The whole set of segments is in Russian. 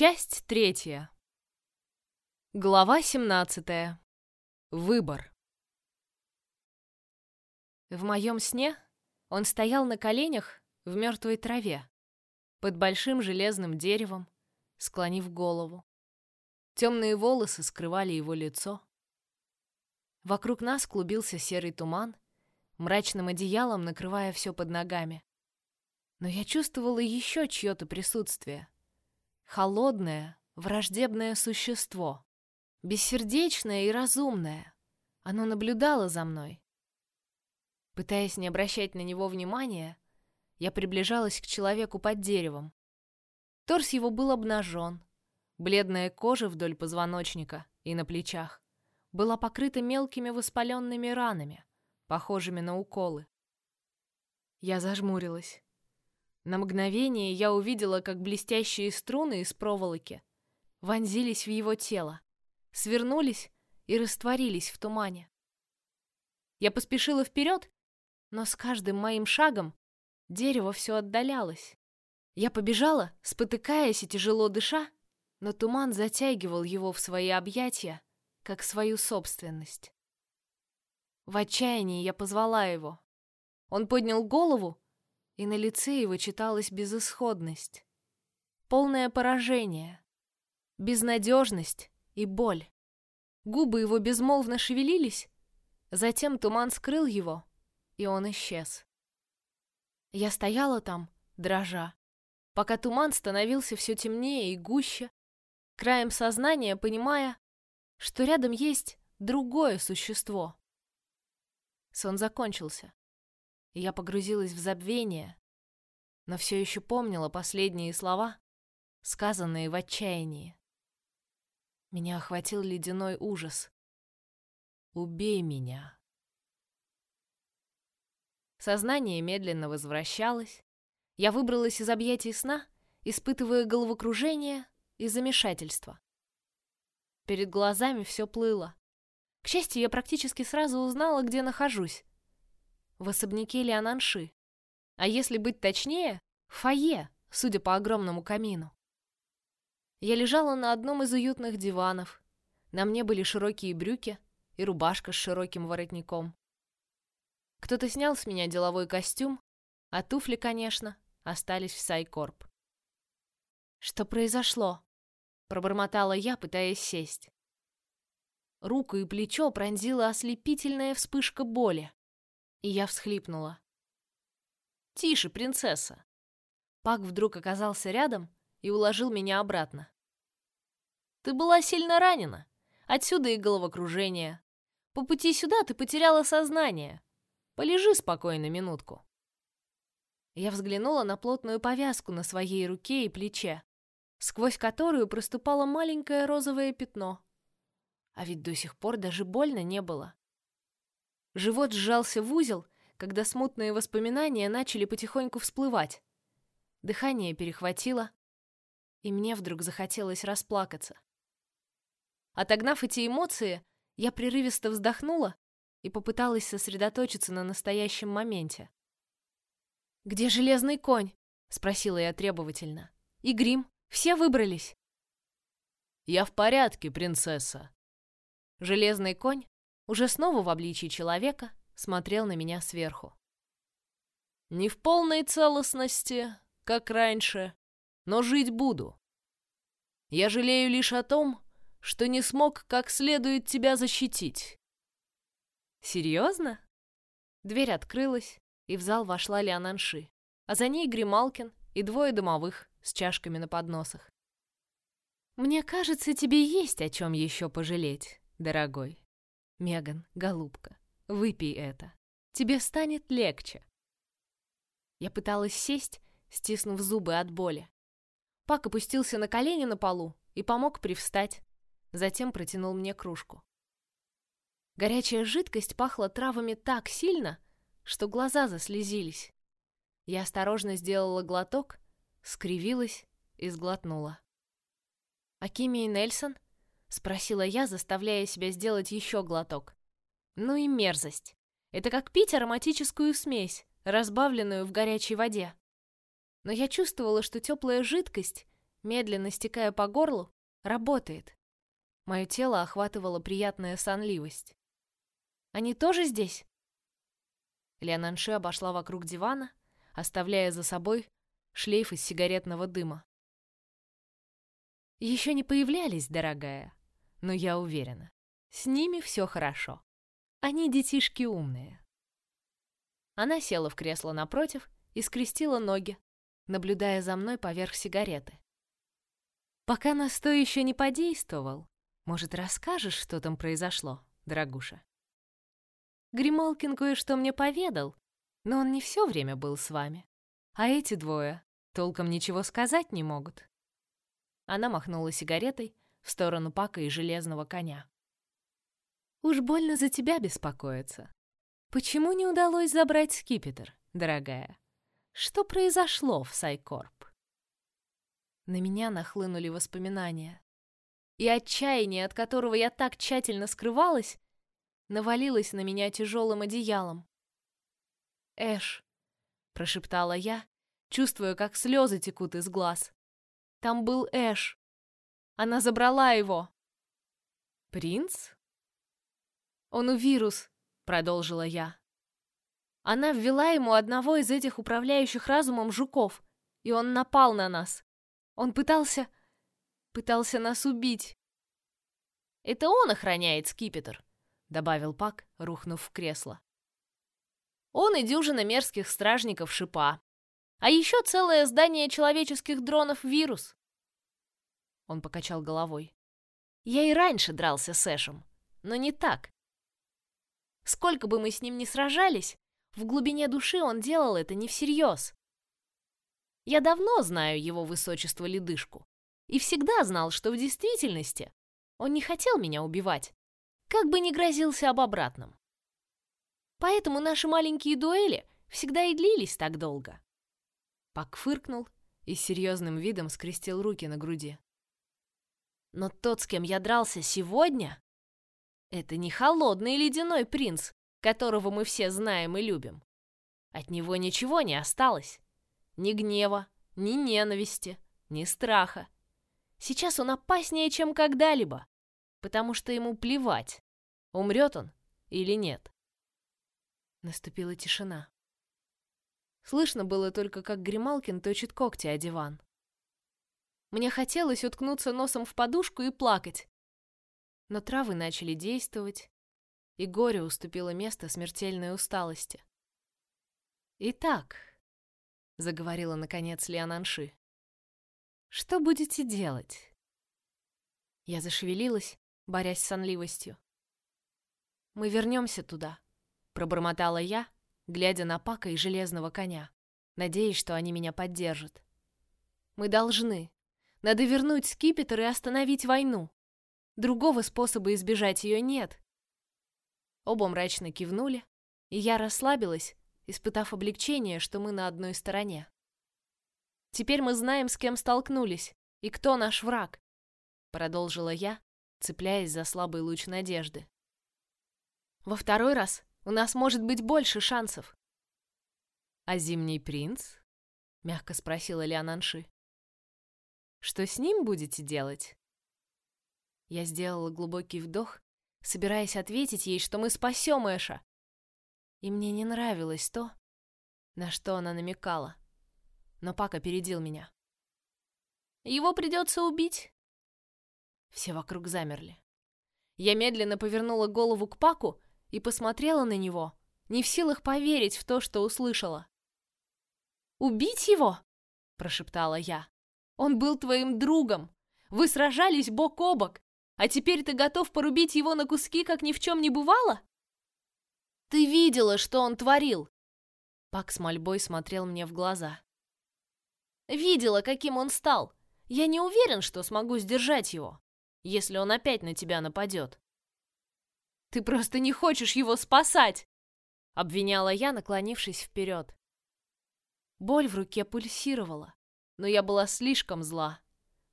Часть третья. Глава семнадцатая. Выбор. В моем сне он стоял на коленях в мертвой траве, под большим железным деревом, склонив голову. Темные волосы скрывали его лицо. Вокруг нас клубился серый туман, мрачным одеялом накрывая все под ногами. Но я чувствовала еще чье-то присутствие. Холодное, враждебное существо. Бессердечное и разумное. Оно наблюдало за мной. Пытаясь не обращать на него внимания, я приближалась к человеку под деревом. Торс его был обнажен. Бледная кожа вдоль позвоночника и на плечах была покрыта мелкими воспаленными ранами, похожими на уколы. Я зажмурилась. На мгновение я увидела, как блестящие струны из проволоки вонзились в его тело, свернулись и растворились в тумане. Я поспешила вперед, но с каждым моим шагом дерево все отдалялось. Я побежала, спотыкаясь и тяжело дыша, но туман затягивал его в свои объятия, как свою собственность. В отчаянии я позвала его. Он поднял голову, и на лице его читалась безысходность, полное поражение, безнадежность и боль. Губы его безмолвно шевелились, затем туман скрыл его, и он исчез. Я стояла там, дрожа, пока туман становился все темнее и гуще, краем сознания понимая, что рядом есть другое существо. Сон закончился. Я погрузилась в забвение, но все еще помнила последние слова, сказанные в отчаянии. Меня охватил ледяной ужас. «Убей меня!» Сознание медленно возвращалось. Я выбралась из объятий сна, испытывая головокружение и замешательство. Перед глазами все плыло. К счастью, я практически сразу узнала, где нахожусь. В особняке Леонанши. А если быть точнее, в фойе, судя по огромному камину. Я лежала на одном из уютных диванов. На мне были широкие брюки и рубашка с широким воротником. Кто-то снял с меня деловой костюм, а туфли, конечно, остались в Сайкорп. Что произошло? Пробормотала я, пытаясь сесть. Руку и плечо пронзила ослепительная вспышка боли, и я всхлипнула. «Тише, принцесса!» Пак вдруг оказался рядом и уложил меня обратно. «Ты была сильно ранена. Отсюда и головокружение. По пути сюда ты потеряла сознание. Полежи спокойно минутку». Я взглянула на плотную повязку на своей руке и плече сквозь которую проступало маленькое розовое пятно. А ведь до сих пор даже больно не было. Живот сжался в узел, когда смутные воспоминания начали потихоньку всплывать. Дыхание перехватило, и мне вдруг захотелось расплакаться. Отогнав эти эмоции, я прерывисто вздохнула и попыталась сосредоточиться на настоящем моменте. «Где железный конь?» — спросила я требовательно. «И грим?» Все выбрались. Я в порядке, принцесса. Железный конь, уже снова в обличии человека, смотрел на меня сверху. Не в полной целостности, как раньше, но жить буду. Я жалею лишь о том, что не смог как следует тебя защитить. Серьезно? Дверь открылась, и в зал вошла Леонанши, а за ней Грималкин и двое домовых, с чашками на подносах. «Мне кажется, тебе есть о чем еще пожалеть, дорогой. Меган, голубка, выпей это. Тебе станет легче». Я пыталась сесть, стиснув зубы от боли. Пак опустился на колени на полу и помог привстать, затем протянул мне кружку. Горячая жидкость пахла травами так сильно, что глаза заслезились. Я осторожно сделала глоток скривилась и сглотнула. «Акими и Нельсон?» — спросила я, заставляя себя сделать еще глоток. «Ну и мерзость. Это как пить ароматическую смесь, разбавленную в горячей воде». Но я чувствовала, что теплая жидкость медленно стекая по горлу, работает. Мое тело охватывало приятная сонливость. Они тоже здесь? Леонанши обошла вокруг дивана, оставляя за собой шлейф из сигаретного дыма. Еще не появлялись, дорогая, но я уверена, с ними все хорошо. Они детишки умные. Она села в кресло напротив и скрестила ноги, наблюдая за мной поверх сигареты. Пока настой еще не подействовал, может, расскажешь, что там произошло, дорогуша? Грималкин кое-что мне поведал, но он не все время был с вами. А эти двое толком ничего сказать не могут. Она махнула сигаретой в сторону Пака и железного коня. Уж больно за тебя беспокоиться. Почему не удалось забрать скипетр, дорогая? Что произошло в Сайкорп? На меня нахлынули воспоминания. И отчаяние, от которого я так тщательно скрывалась, навалилось на меня тяжелым одеялом. «Эш», — прошептала я, чувствуя, как слезы текут из глаз. «Там был Эш. Она забрала его». «Принц?» «Он у вирус», — продолжила я. Она ввела ему одного из этих управляющих разумом жуков, и он напал на нас. Он пытался... пытался нас убить. «Это он охраняет скипетр», — добавил Пак, рухнув в кресло. «Он и дюжина мерзких стражников шипа. А еще целое здание человеческих дронов «Вирус». Он покачал головой. «Я и раньше дрался с Эшем, но не так. Сколько бы мы с ним ни сражались, в глубине души он делал это не всерьез. Я давно знаю его высочество Ледышку и всегда знал, что в действительности он не хотел меня убивать, как бы ни грозился об обратном. Поэтому наши маленькие дуэли всегда и длились так долго. Пак фыркнул и серьезным видом скрестил руки на груди. Но тот, с кем я дрался сегодня, это не холодный ледяной принц, которого мы все знаем и любим. От него ничего не осталось. Ни гнева, ни ненависти, ни страха. Сейчас он опаснее, чем когда-либо, потому что ему плевать, умрет он или нет. Наступила тишина. Слышно было только, как Грималкин точит когти о диван. Мне хотелось уткнуться носом в подушку и плакать, но травы начали действовать, и горе уступило место смертельной усталости. «Итак», — заговорила наконец Леонанши, — «что будете делать?» Я зашевелилась, борясь с сонливостью. «Мы вернемся туда», — пробормотала я, глядя на Пака и Железного Коня, надеясь, что они меня поддержат. «Мы должны. Надо вернуть скипетр и остановить войну. Другого способа избежать ее нет. Оба мрачно кивнули, и я расслабилась, испытав облегчение, что мы на одной стороне. Теперь мы знаем, с кем столкнулись и кто наш враг, продолжила я, цепляясь за слабый луч надежды. Во второй раз у нас может быть больше шансов. А зимний принц? мягко спросила Леонанши. Что с ним будете делать? Я сделала глубокий вдох, собираясь ответить ей, что мы спасем Эша. И мне не нравилось то, на что она намекала. Но Пак опередил меня. Его придется убить. Все вокруг замерли. Я медленно повернула голову к Паку и посмотрела на него, не в силах поверить в то, что услышала. «Убить его?» – прошептала я. «Он был твоим другом. Вы сражались бок о бок. А теперь ты готов порубить его на куски, как ни в чем не бывало? Ты видела, что он творил? Пак с мольбой смотрел мне в глаза. Видела, каким он стал. Я не уверен, что смогу сдержать его, если он опять на тебя нападет. Ты просто не хочешь его спасать, обвиняла я, наклонившись вперед. Боль в руке пульсировала, но я была слишком зла.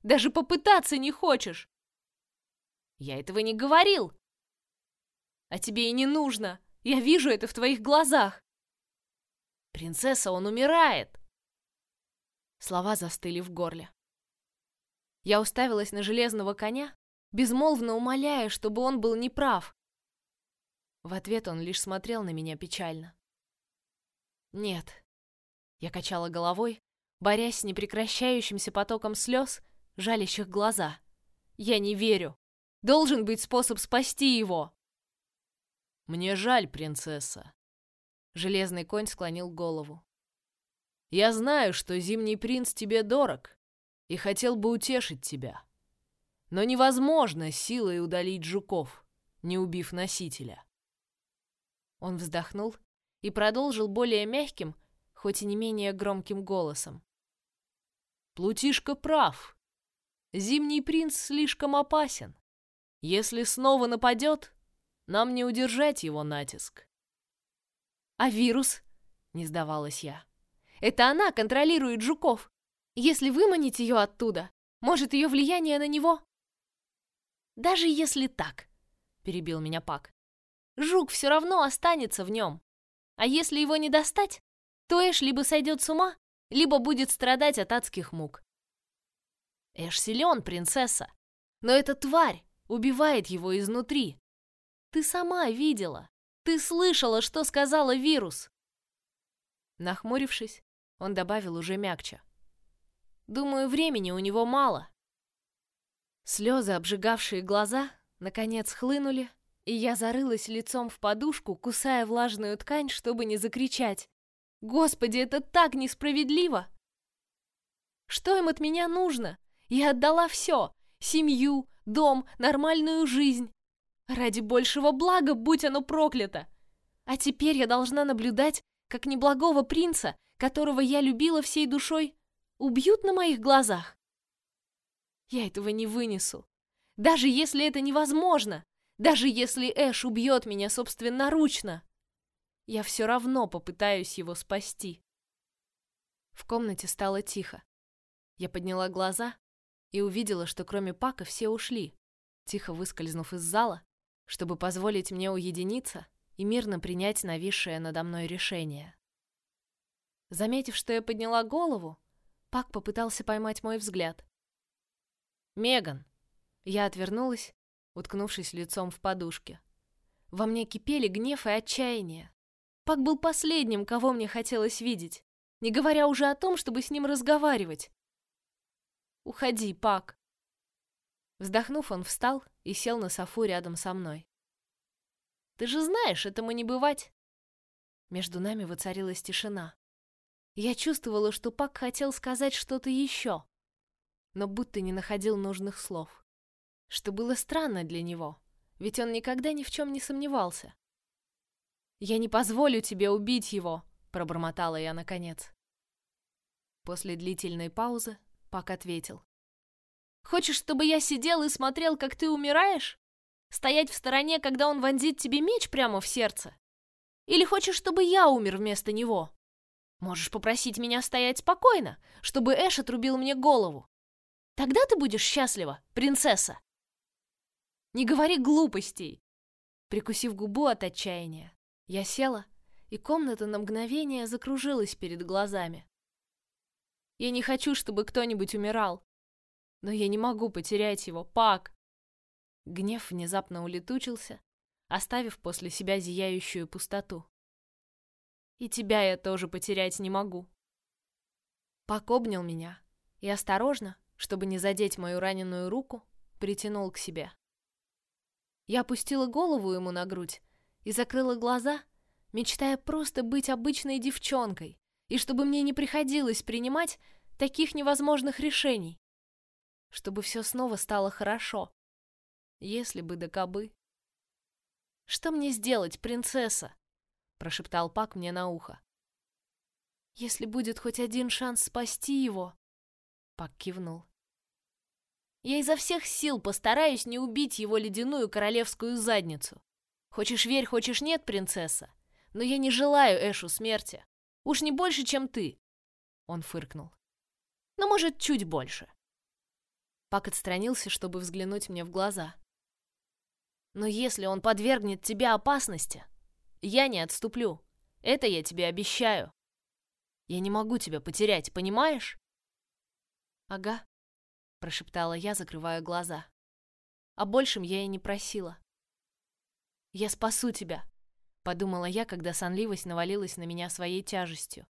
Даже попытаться не хочешь. Я этого не говорил. А тебе и не нужно. Я вижу это в твоих глазах. Принцесса, он умирает. Слова застыли в горле. Я уставилась на железного коня, безмолвно умоляя, чтобы он был неправ. В ответ он лишь смотрел на меня печально. «Нет». Я качала головой, борясь с непрекращающимся потоком слез, жалящих глаза. «Я не верю. Должен быть способ спасти его!» «Мне жаль, принцесса». Железный конь склонил голову. «Я знаю, что Зимний принц тебе дорог и хотел бы утешить тебя. Но невозможно силой удалить жуков, не убив носителя». Он вздохнул и продолжил более мягким, хоть и не менее громким голосом. Плутишка прав. Зимний принц слишком опасен. Если снова нападет, нам не удержать его натиск. А вирус? Не сдавалась я. Это она контролирует жуков. Если выманить ее оттуда, может ее влияние на него? Даже если так, перебил меня Пак, жук все равно останется в нем. А если его не достать, то Эш либо сойдет с ума, либо будет страдать от адских мук. Эш силен, принцесса, но эта тварь убивает его изнутри. Ты сама видела, ты слышала, что сказала вирус. Нахмурившись, он добавил уже мягче. Думаю, времени у него мало. Слезы, обжигавшие глаза, наконец хлынули, и я зарылась лицом в подушку, кусая влажную ткань, чтобы не закричать. Господи, это так несправедливо! Что им от меня нужно? Я отдала все. Семью, дом, нормальную жизнь. Ради большего блага, будь оно проклято. А теперь я должна наблюдать, как неблагого принца, которого я любила всей душой, убьют на моих глазах. Я этого не вынесу. Даже если это невозможно, даже если Эш убьет меня собственноручно, я все равно попытаюсь его спасти. В комнате стало тихо. Я подняла глаза и увидела, что кроме Пака все ушли, тихо выскользнув из зала, чтобы позволить мне уединиться и мирно принять нависшее надо мной решение. Заметив, что я подняла голову, Пак попытался поймать мой взгляд. «Меган!» Я отвернулась, уткнувшись лицом в подушке. Во мне кипели гнев и отчаяние. Пак был последним, кого мне хотелось видеть, не говоря уже о том, чтобы с ним разговаривать. «Уходи, Пак!» Вздохнув, он встал и сел на софу рядом со мной. «Ты же знаешь, этому не бывать!» Между нами воцарилась тишина. Я чувствовала, что Пак хотел сказать что-то еще, но будто не находил нужных слов. Что было странно для него, ведь он никогда ни в чем не сомневался. «Я не позволю тебе убить его!» — пробормотала я наконец. После длительной паузы Пак ответил. «Хочешь, чтобы я сидел и смотрел, как ты умираешь? Стоять в стороне, когда он вонзит тебе меч прямо в сердце? Или хочешь, чтобы я умер вместо него? Можешь попросить меня стоять спокойно, чтобы Эш отрубил мне голову. Тогда ты будешь счастлива, принцесса!» «Не говори глупостей!» Прикусив губу от отчаяния, я села, и комната на мгновение закружилась перед глазами. Я не хочу, чтобы кто-нибудь умирал, но я не могу потерять его, Пак. Гнев внезапно улетучился, оставив после себя зияющую пустоту. И тебя я тоже потерять не могу. Пак обнял меня и осторожно, чтобы не задеть мою раненую руку, притянул к себе. Я опустила голову ему на грудь и закрыла глаза, мечтая просто быть обычной девчонкой, и чтобы мне не приходилось принимать таких невозможных решений. Чтобы все снова стало хорошо. Если бы да кабы. «Что мне сделать, принцесса?» — прошептал Пак мне на ухо. «Если будет хоть один шанс спасти его...» Пак кивнул. «Я изо всех сил постараюсь не убить его ледяную королевскую задницу. Хочешь верь, хочешь нет, принцесса, но я не желаю Эшу смерти. Уж не больше, чем ты. Он фыркнул. Но может чуть больше. Пак отстранился, чтобы взглянуть мне в глаза. Но если он подвергнет тебя опасности, я не отступлю. Это я тебе обещаю. Я не могу тебя потерять, понимаешь? Ага. прошептала я, закрывая глаза. О большем я и не просила. Я спасу тебя, подумала я, когда сонливость навалилась на меня своей тяжестью.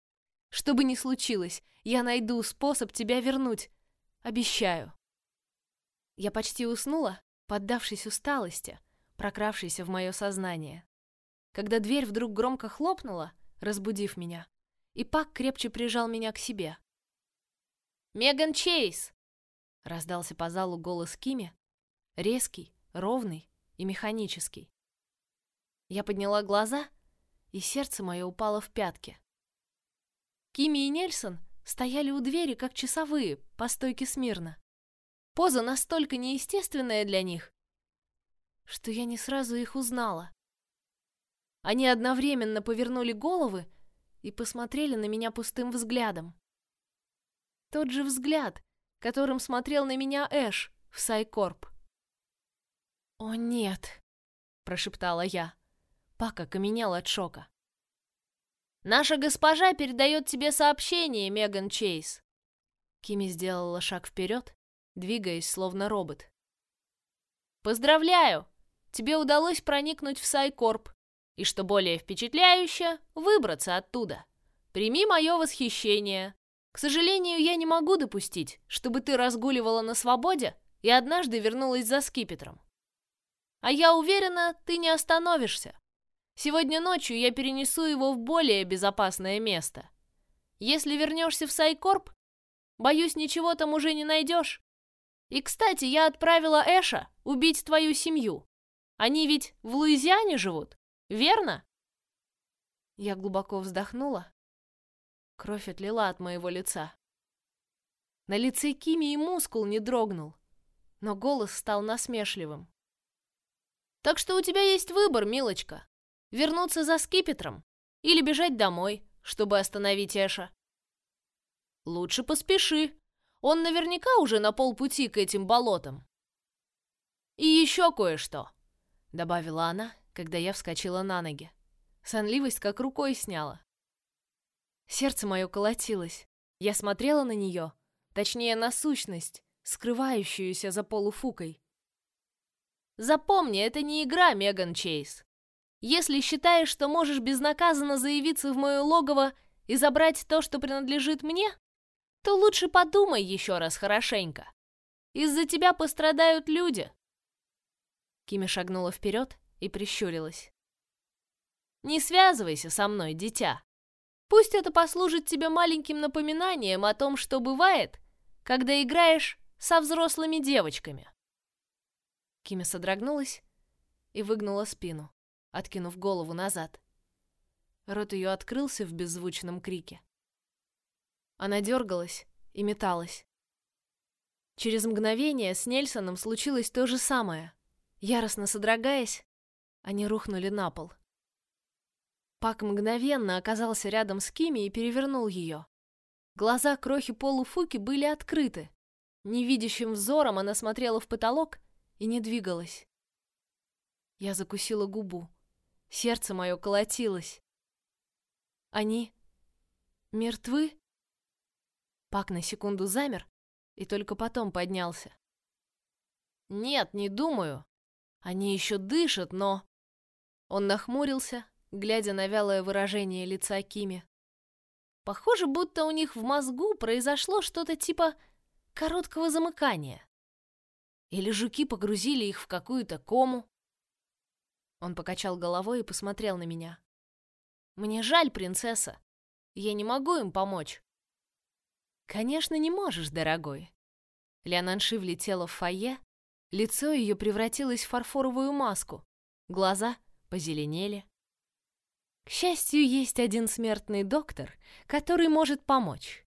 Что бы ни случилось, я найду способ тебя вернуть. Обещаю. Я почти уснула, поддавшись усталости, прокравшейся в мое сознание. Когда дверь вдруг громко хлопнула, разбудив меня, и Пак крепче прижал меня к себе. «Меган Чейз!» — раздался по залу голос Кими, резкий, ровный и механический. Я подняла глаза, и сердце мое упало в пятки. Кими и Нельсон стояли у двери, как часовые, по стойке смирно. Поза настолько неестественная для них, что я не сразу их узнала. Они одновременно повернули головы и посмотрели на меня пустым взглядом. Тот же взгляд, которым смотрел на меня Эш в Сайкорп. «О, нет!» — прошептала я. Пак окаменел от шока. Наша госпожа передает тебе сообщение, Меган Чейз. Кими сделала шаг вперед, двигаясь словно робот. Поздравляю! Тебе удалось проникнуть в Сайкорп, и, что более впечатляюще, выбраться оттуда. Прими мое восхищение. К сожалению, я не могу допустить, чтобы ты разгуливала на свободе и однажды вернулась за скипетром. А я уверена, ты не остановишься. Сегодня ночью я перенесу его в более безопасное место. Если вернешься в Сайкорп, боюсь, ничего там уже не найдешь. И, кстати, я отправила Эша убить твою семью. Они ведь в Луизиане живут, верно? Я глубоко вздохнула. Кровь отлила от моего лица. На лице Кими и мускул не дрогнул, но голос стал насмешливым. Так что у тебя есть выбор, милочка. Вернуться за скипетром или бежать домой, чтобы остановить Эша? Лучше поспеши. Он наверняка уже на полпути к этим болотам. И еще кое-что, добавила она, когда я вскочила на ноги. Сонливость как рукой сняла. Сердце мое колотилось. Я смотрела на нее, точнее на сущность, скрывающуюся за полуфукой. Запомни, это не игра, Меган Чейз. Если считаешь, что можешь безнаказанно заявиться в мое логово и забрать то, что принадлежит мне, то лучше подумай еще раз хорошенько. Из-за тебя пострадают люди. Кими шагнула вперед и прищурилась. Не связывайся со мной, дитя. Пусть это послужит тебе маленьким напоминанием о том, что бывает, когда играешь со взрослыми девочками. Кими содрогнулась и выгнула спину откинув голову назад. Рот ее открылся в беззвучном крике. Она дергалась и металась. Через мгновение с Нельсоном случилось то же самое. Яростно содрогаясь, они рухнули на пол. Пак мгновенно оказался рядом с Кими и перевернул ее. Глаза крохи полуфуки были открыты. Невидящим взором она смотрела в потолок и не двигалась. Я закусила губу. Сердце мое колотилось. Они мертвы? Пак на секунду замер и только потом поднялся. Нет, не думаю. Они еще дышат, но... Он нахмурился, глядя на вялое выражение лица Кими. Похоже, будто у них в мозгу произошло что-то типа короткого замыкания. Или жуки погрузили их в какую-то кому. Он покачал головой и посмотрел на меня. Мне жаль, принцесса. Я не могу им помочь. Конечно, не можешь, дорогой. Леонанши влетела в фойе, лицо ее превратилось в фарфоровую маску, глаза позеленели. К счастью, есть один смертный доктор, который может помочь.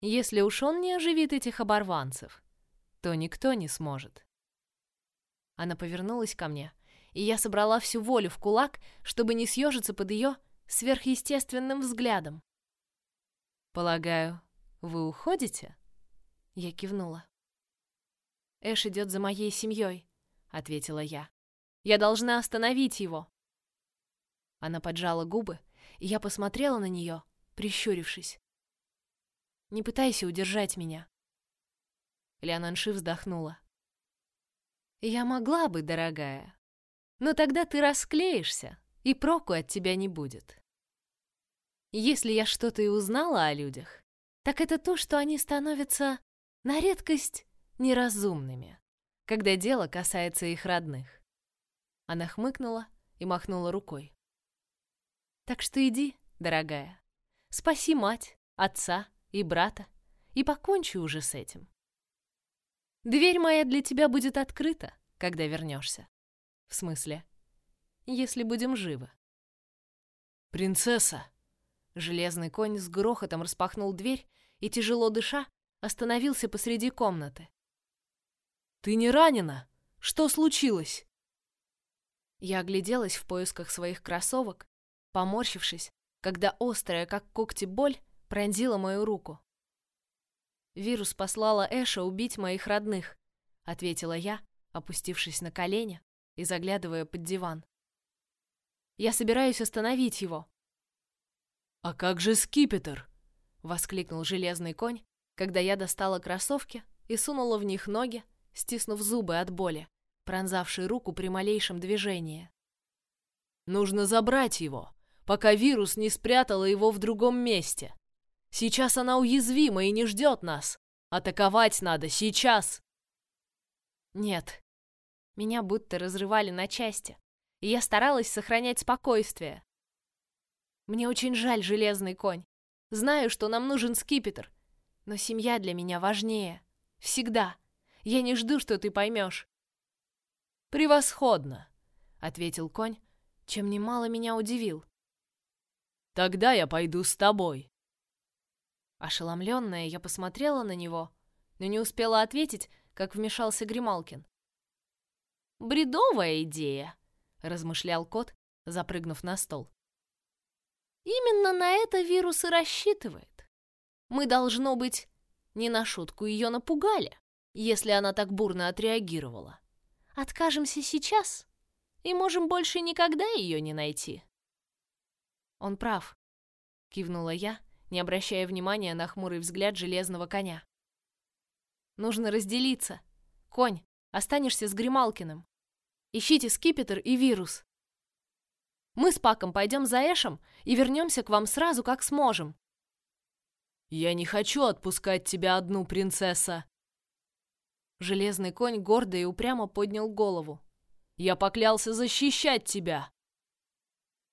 Если уж он не оживит этих оборванцев, то никто не сможет. Она повернулась ко мне, и я собрала всю волю в кулак, чтобы не съежиться под ее сверхъестественным взглядом. «Полагаю, вы уходите?» Я кивнула. «Эш идет за моей семьей», — ответила я. «Я должна остановить его». Она поджала губы, и я посмотрела на нее, прищурившись. «Не пытайся удержать меня». Леонанши вздохнула. Я могла бы, дорогая, но тогда ты расклеишься, и проку от тебя не будет. Если я что-то и узнала о людях, так это то, что они становятся на редкость неразумными, когда дело касается их родных. Она хмыкнула и махнула рукой. Так что иди, дорогая, спаси мать, отца и брата и покончи уже с этим. Дверь моя для тебя будет открыта, когда вернешься. В смысле, если будем живы. Принцесса! Железный конь с грохотом распахнул дверь и, тяжело дыша, остановился посреди комнаты. «Ты не ранена? Что случилось?» Я огляделась в поисках своих кроссовок, поморщившись, когда острая, как когти, боль пронзила мою руку. Вирус послала Эша убить моих родных, ответила я, опустившись на колени и заглядывая под диван. Я собираюсь остановить его. А как же скипетр? воскликнул железный конь, когда я достала кроссовки и сунула в них ноги, стиснув зубы от боли, пронзавшей руку при малейшем движении. Нужно забрать его, пока вирус не спрятала его в другом месте. Сейчас она уязвима и не ждет нас. Атаковать надо сейчас. Нет. Меня будто разрывали на части, и я старалась сохранять спокойствие. Мне очень жаль, железный конь. Знаю, что нам нужен скипетр, но семья для меня важнее. Всегда. Я не жду, что ты поймешь. Превосходно, ответил конь, чем немало меня удивил. Тогда я пойду с тобой. Ошеломленная, я посмотрела на него, но не успела ответить, как вмешался Грималкин. «Бредовая идея», — размышлял кот, запрыгнув на стол. «Именно на это вирус и рассчитывает. Мы, должно быть, не на шутку ее напугали, если она так бурно отреагировала. Откажемся сейчас, и можем больше никогда ее не найти». «Он прав», — кивнула я, не обращая внимания на хмурый взгляд железного коня. Нужно разделиться. Конь, останешься с Грималкиным. Ищите скипетр и вирус. Мы с Паком пойдем за Эшем и вернемся к вам сразу, как сможем. Я не хочу отпускать тебя одну, принцесса. Железный конь гордо и упрямо поднял голову. Я поклялся защищать тебя.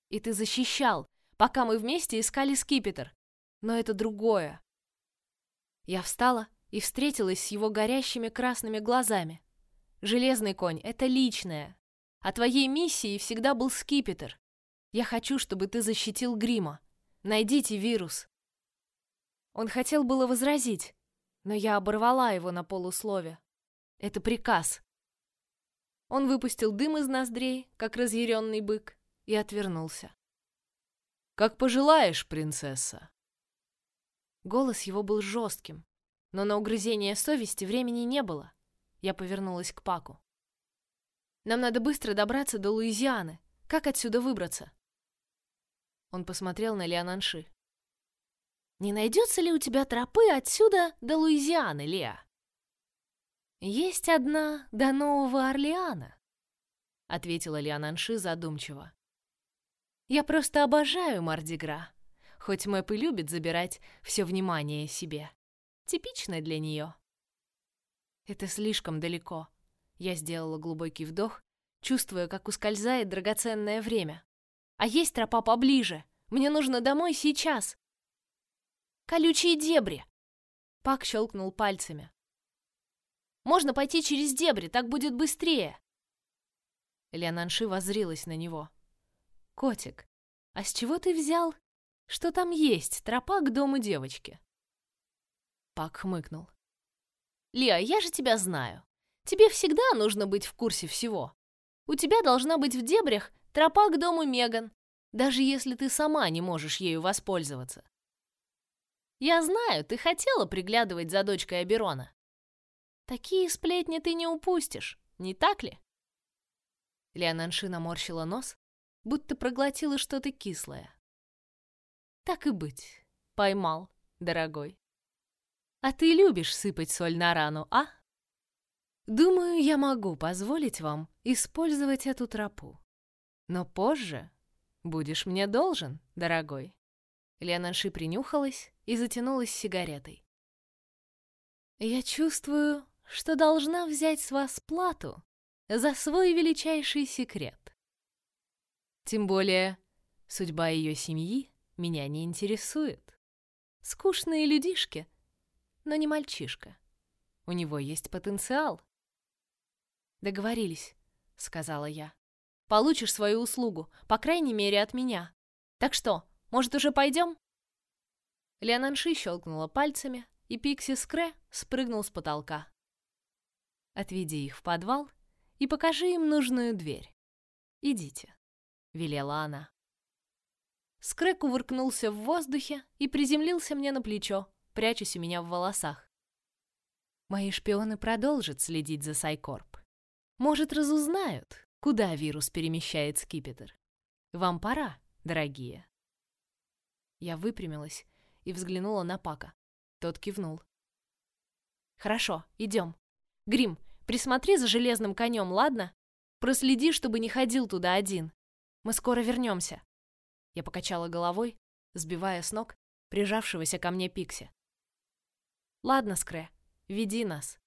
И ты защищал, пока мы вместе искали скипетр но это другое. Я встала и встретилась с его горящими красными глазами. Железный конь — это личное. А твоей миссией всегда был скипетр. Я хочу, чтобы ты защитил Грима. Найдите вирус. Он хотел было возразить, но я оборвала его на полуслове. Это приказ. Он выпустил дым из ноздрей, как разъяренный бык, и отвернулся. Как пожелаешь, принцесса. Голос его был жестким, но на угрызение совести времени не было. Я повернулась к Паку. Нам надо быстро добраться до Луизианы. Как отсюда выбраться? Он посмотрел на Леонанши. Не найдется ли у тебя тропы отсюда до Луизианы, Леа? Есть одна до Нового Орлеана, ответила Леонанши задумчиво. Я просто обожаю Мардигра хоть Мэп и любит забирать все внимание себе. Типично для нее. Это слишком далеко. Я сделала глубокий вдох, чувствуя, как ускользает драгоценное время. А есть тропа поближе. Мне нужно домой сейчас. Колючие дебри. Пак щелкнул пальцами. Можно пойти через дебри, так будет быстрее. Леонанши воззрилась на него. Котик, а с чего ты взял, что там есть тропа к дому девочки. Пак хмыкнул. Лиа, я же тебя знаю. Тебе всегда нужно быть в курсе всего. У тебя должна быть в дебрях тропа к дому Меган, даже если ты сама не можешь ею воспользоваться. Я знаю, ты хотела приглядывать за дочкой Аберона. Такие сплетни ты не упустишь, не так ли? Леонанши наморщила нос, будто проглотила что-то кислое. Так и быть. Поймал, дорогой. А ты любишь сыпать соль на рану, а? Думаю, я могу позволить вам использовать эту тропу. Но позже будешь мне должен, дорогой. Леонанши принюхалась и затянулась сигаретой. Я чувствую, что должна взять с вас плату за свой величайший секрет. Тем более, судьба ее семьи меня не интересует. Скучные людишки, но не мальчишка. У него есть потенциал. Договорились, сказала я. Получишь свою услугу, по крайней мере, от меня. Так что, может, уже пойдем? Леонанши щелкнула пальцами, и Пикси Скре спрыгнул с потолка. Отведи их в подвал и покажи им нужную дверь. Идите, велела она. Скре кувыркнулся в воздухе и приземлился мне на плечо, прячась у меня в волосах. Мои шпионы продолжат следить за Сайкорп. Может, разузнают, куда вирус перемещает скипетр. Вам пора, дорогие. Я выпрямилась и взглянула на Пака. Тот кивнул. Хорошо, идем. Грим, присмотри за железным конем, ладно? Проследи, чтобы не ходил туда один. Мы скоро вернемся. Я покачала головой, сбивая с ног прижавшегося ко мне Пикси. Ладно, Скре, веди нас.